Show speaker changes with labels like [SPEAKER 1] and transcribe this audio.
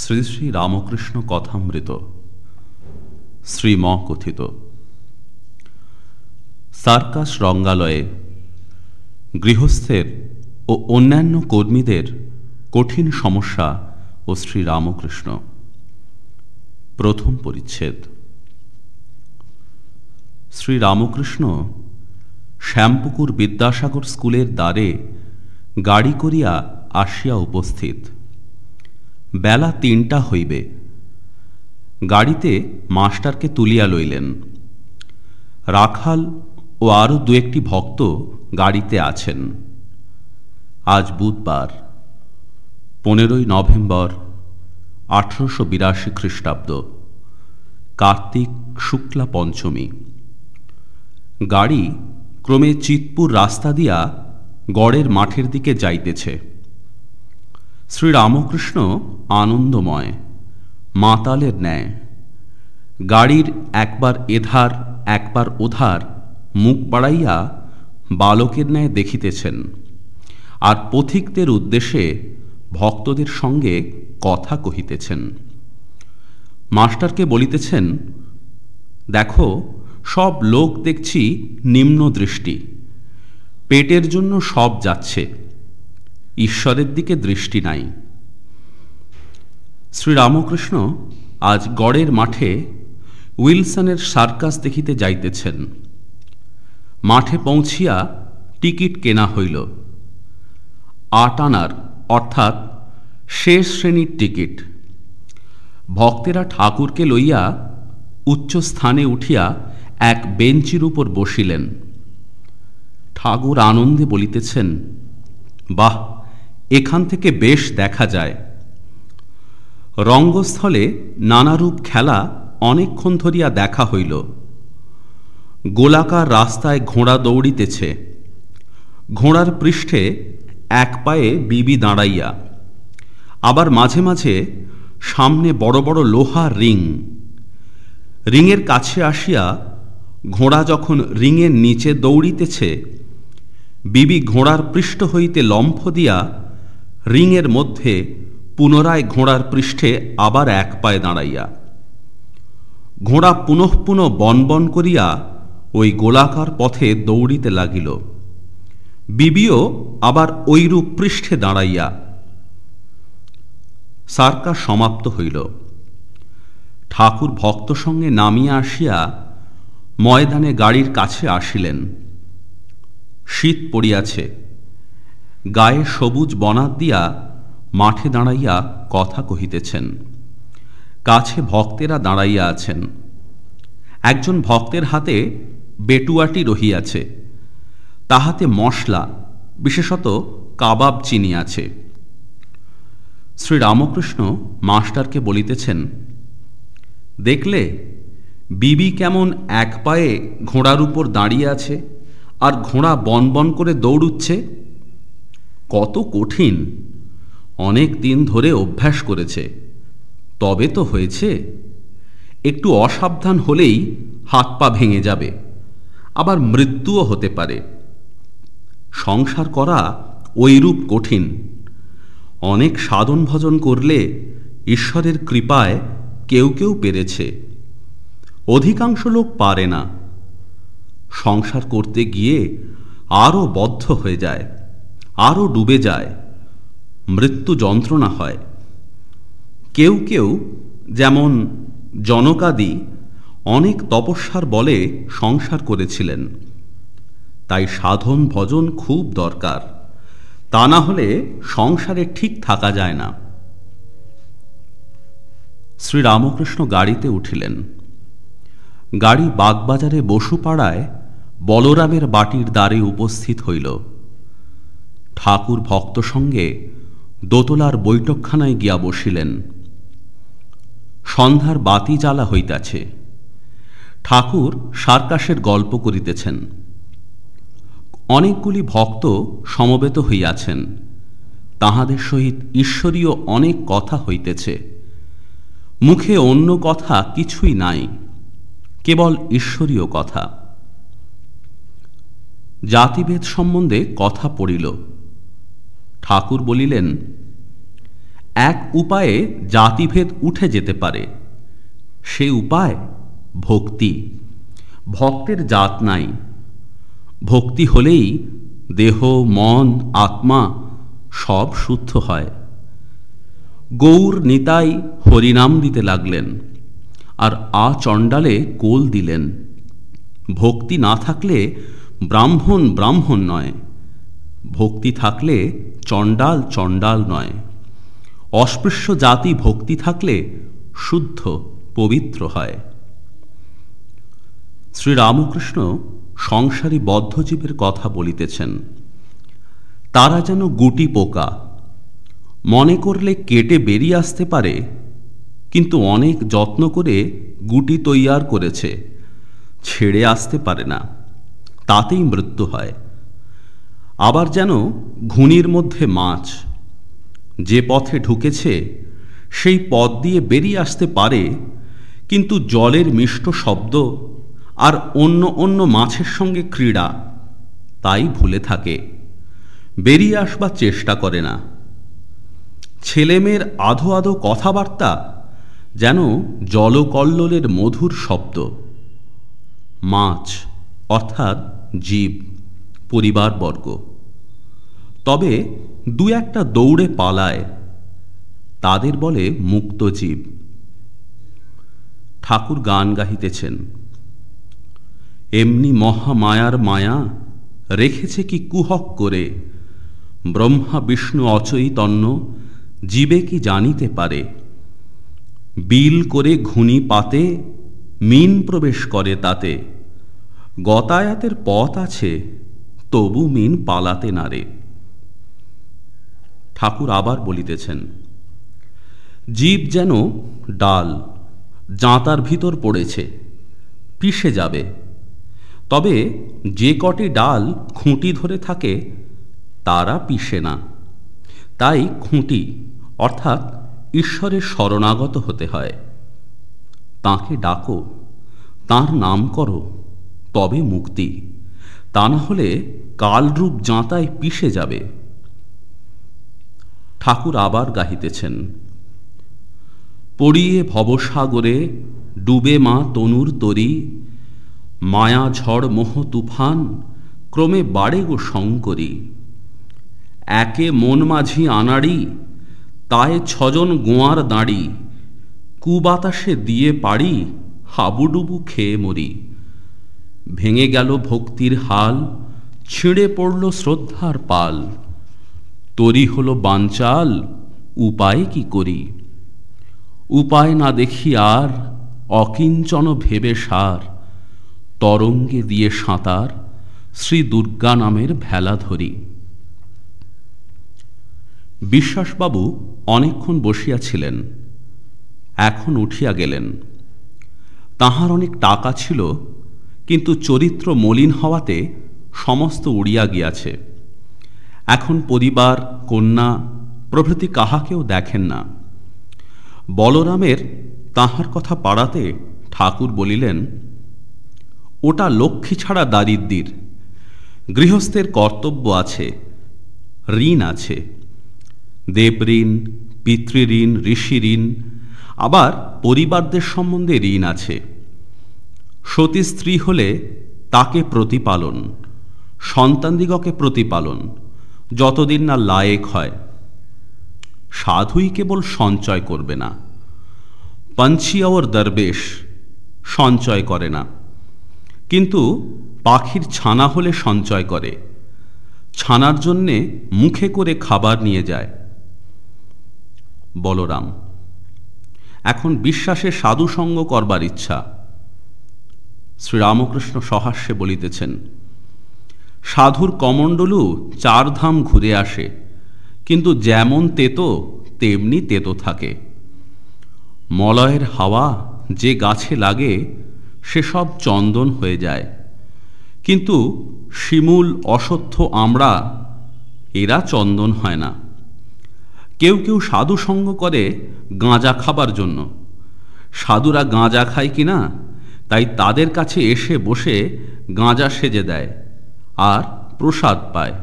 [SPEAKER 1] শ্রী শ্রী রামকৃষ্ণ কথামৃত শ্রীম কথিত সার্কাস রঙ্গালয়ে গৃহস্থের ও অন্যান্য কর্মীদের কঠিন সমস্যা ও শ্রী রামকৃষ্ণ। প্রথম পরিচ্ছেদ। শ্রী রামকৃষ্ণ শ্যামপুকুর বিদ্যাসাগর স্কুলের দ্বারে গাড়ি করিয়া আসিয়া উপস্থিত। বেলা তিনটা হইবে। গাড়িতে মাস্টারকে তুলিয়া লইলেন। রাখাল ও আরও দু একটি ভক্ত গাড়িতে আছেন। আজ বুধবার, পনেরোই নভেম্বর, আঠারোশো বিরাশি খ্রিস্টাব্দ, কার্তিক শুক্লা পঞ্চমী। গাড়ি ক্রমে চিতপুর রাস্তা দিয়া গড়ের মাঠের দিকে যাইতেছে। শ্রীরামকৃষ্ণ আনন্দময়, মাতালের ন্যায়। গাড়ির একবার এধার, একবার ওধার মুখ বাড়াইয়া বালকের ন্যায় দেখিতেছেন। আর পথিকদের উদ্দেশ্যে ভক্তদের সঙ্গে কথা কহিতেছেন। মাস্টারকে বলিতেছেন, দেখো, সব লোক দেখছি নিম্ন দৃষ্টি পেটের জন্য সব যাচ্ছে। ঈশ্বরের দিকে দৃষ্টি নাই। শ্রীরামকৃষ্ণ আজ গড়ের মাঠে উইলসনের সার্কাস দেখিতে যাইতেছেন। মাঠে পৌঁছিয়া টিকিট কেনা হইল। আট আনার, অর্থাৎ শেষ শ্রেণির টিকিট। ভক্তেরা ঠাকুরকে লইয়া উচ্চ স্থানে উঠিয়া এক বেঞ্চির উপর বসিলেন। ঠাকুর আনন্দে বলিতেছেন, বাহ এখান থেকে বেশ দেখা যায়। রঙ্গস্থলে নানারূপ খেলা অনেকক্ষণ ধরিয়া দেখা হইল। গোলাকার রাস্তায় ঘোড়া দৌড়িতেছে। ঘোড়ার পৃষ্ঠে এক পায়ে বিবি দাঁড়াইয়া। আবার মাঝে মাঝে সামনে বড় বড় লোহার রিং। রিংয়ের কাছে আসিয়া ঘোড়া যখন রিংয়ের নিচে দৌড়িতেছে, বিবি ঘোড়ার পৃষ্ঠ হইতে লম্ফ দিয়া রিংয়ের মধ্যে পুনরায় ঘোড়ার পৃষ্ঠে আবার এক পায়ে দাঁড়াইয়া। ঘোড়া পুনঃ পুনঃ বনবন করিয়া ওই গোলাকার পথে দৌড়িতে লাগিল। বিবিও আবার ঐরূপ পৃষ্ঠে দাঁড়াইয়া সার্কাস সমাপ্ত হইল। ঠাকুর ভক্ত সঙ্গে নামিয়া আসিয়া ময়দানে গাড়ির কাছে আসিলেন। শীত পড়িয়াছে। গায়ে সবুজ বনাত দিয়া মাঠে দাঁড়াইয়া কথা কহিতেছেন। কাছে ভক্তেরা দাঁড়াইয়া আছেন। একজন ভক্তের হাতে বেটুয়াটি রহিয়াছে। তাহাতে মশলা, বিশেষত কাবাব চিনি আছে। শ্রী রামকৃষ্ণ মাস্টারকে বলিতেছেন, দেখলে, বিবি কেমন এক পায়ে ঘোড়ার উপর দাঁড়িয়ে আছে আর ঘোড়া বন বন করে দৌড়ুচ্ছে? কত কঠিন। অনেক দিন ধরে অভ্যাস করেছে। তবে তো হয়েছে। একটু অসাবধান হলেই হাত পা ভেঙে যাবে। আবার মৃত্যুও হতে পারে। সংসার করা ওইরূপ কঠিন। অনেক সাধন ভজন করলে ঈশ্বরের কৃপায় কেউ কেউ পেরেছে। অধিকাংশ লোক পারে না। সংসার করতে গিয়ে আরও বদ্ধ হয়ে যায়। আরও ডুবে যায়। মৃত্যু যন্ত্রণা হয়। কেউ কেউ যেমন জনকাদি অনেক তপস্যার বলে সংসার করেছিলেন। তাই সাধন ভজন খুব দরকার। তা না হলে সংসারে ঠিক থাকা যায় না। শ্রীরামকৃষ্ণ গাড়িতে উঠিলেন। গাড়ি বাগবাজারে বসুপাড়ায় বলরামের বাটির দ্বারে উপস্থিত হইল। ঠাকুর ভক্ত সঙ্গে দোতলার বৈঠকখানায় গিয়া বসিলেন। সন্ধ্যার বাতি জ্বালা হইতাছে। ঠাকুর সার্কাসের গল্প করিতেছেন। অনেকগুলি ভক্ত সমবেত হইয়াছেন। তাহাদের সহিত ঈশ্বরীয় অনেক কথা হইতেছে। মুখে অন্য কথা কিছুই নাই, কেবল ঈশ্বরীয় কথা। জাতিভেদ সম্বন্ধে কথা পড়িল। ঠাকুর বলিলেন, এক উপায়ে জাতিভেদ উঠে যেতে পারে, সে উপায় ভক্তি। ভক্তের জাত নাই। ভক্তি হলেই দেহ, মন, আত্মা সব শুদ্ধ হয়। গৌর নিতাই হরিনাম দিতে লাগলেন আর আ চণ্ডালে কোল দিলেন। ভক্তি না থাকলে ব্রাহ্মণ ব্রাহ্মণ নয়। ভক্তি থাকলে চণ্ডাল চণ্ডাল নয়। অস্পৃশ্য জাতি ভক্তি থাকলে শুদ্ধ পবিত্র হয়। শ্রীরামকৃষ্ণ সংসারী বদ্ধজীবের কথা বলিতেছেন, তারা যেন গুটি পোকা, মনে করলে কেটে বেরিয়ে আসতে পারে, কিন্তু অনেক যত্ন করে গুটি তৈয়ার করেছে, ছেড়ে আসতে পারে না, তাতেই মৃত্যু হয়। আবার যেন ঘুনির মধ্যে মাছ যে পথে ঢুকেছে, সেই পথ দিয়ে বেরিয়ে আসতে পারে, কিন্তু জলের মিষ্ট শব্দ আর অন্য অন্য মাছের সঙ্গে ক্রীড়া তাই ভুলে থাকে, বেরিয়ে আসবার চেষ্টা করে না। ছেলেমেয়ের আধো আধো কথাবার্তা যেন জলকল্লোলের মধুর শব্দ। মাছ, অর্থাৎ জীব। পরিবারবর্গ। তবে দু একটা দৌড়ে পালায়, তাদের বলে মুক্ত জীব। ঠাকুর গান গাহিতেছেন। এমনি মহামায়ার মায়া রেখেছে কি কুহক করে, ব্রহ্মা, বিষ্ণু, অচৈতন্য, জীবে কি জানিতে পারে? বিল করে ঘুনি পাতে, মিন প্রবেশ করে তাতে। গতায়াতের পথ আছে তবু মিন পালাতে নারে ঠাকুর আবার বলিতেছেন, জীব যেন ডাল জাঁতার ভিতর পড়েছে, পিষে যাবে। তবে যে কটি ডাল খুঁটি ধরে থাকে, তারা পিষে না। তাই খুঁটি অর্থাৎ ঈশ্বরের শরণাগত হতে হয়। তাকে ডাকো, তার নাম করো, তবে মুক্তি তা না হলে কালরূপ জাঁতায় পিষে যাবে। ঠাকুর আবার গাহিতেছেন, পড়িয়ে ভবসাগরে ডুবে মা তনুর তরি, মায়া ঝড় মোহ তুফান, ক্রমে বাড়ে গো শঙ্করী। একে মন মাঝি আনাড়ি তায় ছজন গোয়ার দাঁড়ি, কুবাতাসে দিয়ে পাড়ি, হাবুডুবু খেয়ে মরি। ভেঙে গেল ভক্তির হাল, ছিঁড়ে পড়ল শ্রদ্ধার পাল। তরি হলো বাঞ্চাল উপায় কি করি? উপায় না দেখি আর, অকিঞ্চন ভেবে সার। তরঙ্গে দিয়ে সাঁতার, শ্রী দুর্গা নামের ভেলা ধরি। বিশ্বাসবাবু অনেকক্ষণ বসিয়াছিলেন, এখন উঠিয়া গেলেন। তাহার অনেক টাকা ছিল কিন্তু চরিত্র মলিন হওয়াতে সমস্ত উড়িয়া গিয়াছে। এখন পরিবার, কন্যা, প্রভৃতি কাহাকেও দেখেন না। বলরামের তাহার কথা পাড়াতে ঠাকুর বলিলেন, ওটা লক্ষ্মী ছাড়া দারিদ্রির গৃহস্থের কর্তব্য আছে, ঋণ আছে। দেবঋণ, পিতৃঋণ ঋষি ঋণ আবার পরিবারদের সম্বন্ধে ঋণ আছে। সতী স্ত্রী হলে তাকে প্রতিপালন, সন্তানদিগকে প্রতিপালন, যতদিন না লায়েক হয়। সাধুই কেবল সঞ্চয় করবে না। ওর দরবেশ সঞ্চয় করে না। কিন্তু পাখির ছানা হলে সঞ্চয় করে। ছানার জন্যে মুখে করে খাবার নিয়ে যায়। বলরাম, এখন বিশ্বাসে সাধুসঙ্গ করবার ইচ্ছা। শ্রীরামকৃষ্ণ সহাস্যে বলিতেছেন, সাধুর কমণ্ডলু চার ধাম ঘুরে আসে, কিন্তু যেমন তেতো, তেমনি তেতো থাকে। মলয়ের হাওয়া যে গাছে লাগে, সেসব চন্দন হয়ে যায়। কিন্তু শিমুল অসত্য আমরা, এরা চন্দন হয় না। কেউ কেউ সাধু সঙ্গ করে গাঁজা খাবার জন্য। সাধুরা গাঁজা খায় কি না তাই তাদের কাছে এসে বসে গাঁজা সেজে দেয় আর প্রসাদ পায়।